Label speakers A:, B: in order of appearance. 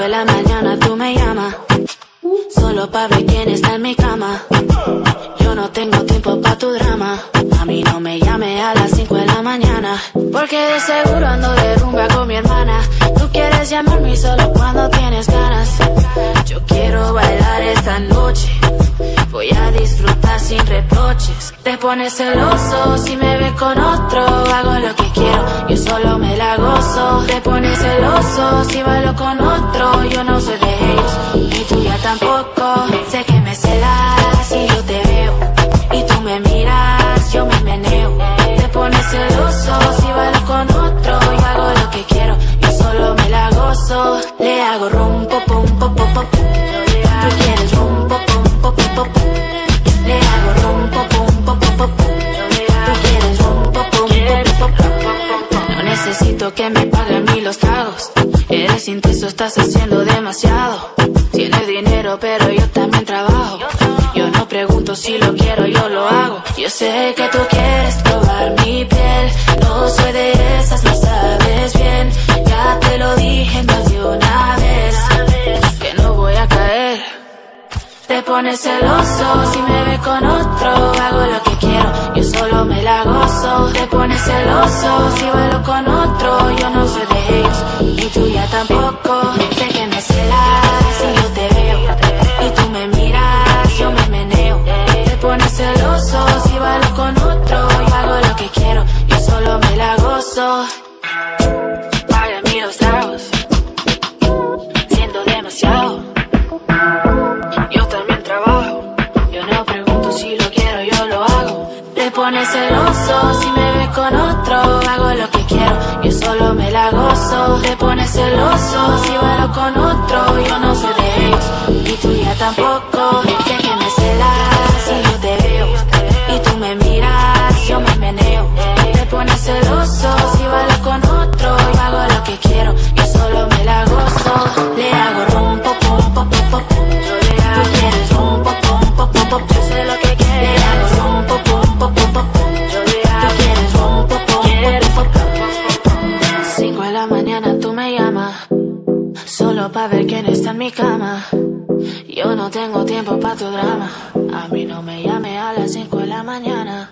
A: de la mañana tú me llamas. Solo para ver quién está en mi cama. Yo no tengo tiempo para tu drama. A mí no me llame a las 5 de la mañana. Porque de seguro ando de rumba con mi hermana. Tú quieres llamarme solo cuando tienes ganas. Sin reproches. Te pones celoso si me ves con otro. Hago lo que quiero, yo solo me la gozo. Te pones celoso si bailo con otro. Yo no soy de ellos, ni tuya tampoco. Sé que me celas si yo te veo. Y tú me miras, yo me meneo. Te pones celoso si bailo con otro. Yo hago lo que quiero, yo solo me la gozo. Le hago rum, pum, pum, pum, Le hago rum, pum, pum, pum. Tú quieres rum, pum, pum. No necesito que me paguen mí los tragos. Eres intenso, estás haciendo demasiado. Tienes dinero, pero yo también trabajo. Yo no pregunto si lo quiero, yo lo hago. Yo sé que tú quieres probar mi Te pones celoso si me ves con otro. Hago lo que quiero, yo solo me la gozo. Te pones celoso si bailo con otro. Yo no soy de ellos, ni tuya tampoco. Sé que me celas si yo te veo. Y tú me miras, yo me meneo. Te pones celoso si bailo con otro. Yo hago lo que quiero, yo solo me la gozo. Te pones celoso si me ves con otro. Hago lo que quiero, yo solo me la gozo. Te pones celoso si bailo con otro. Yo no soy de ellos, y tú ya tampoco. Pa' ver quién está en mi cama. Yo no tengo tiempo pa' tu drama. A mí no me llame a las 5 de la mañana.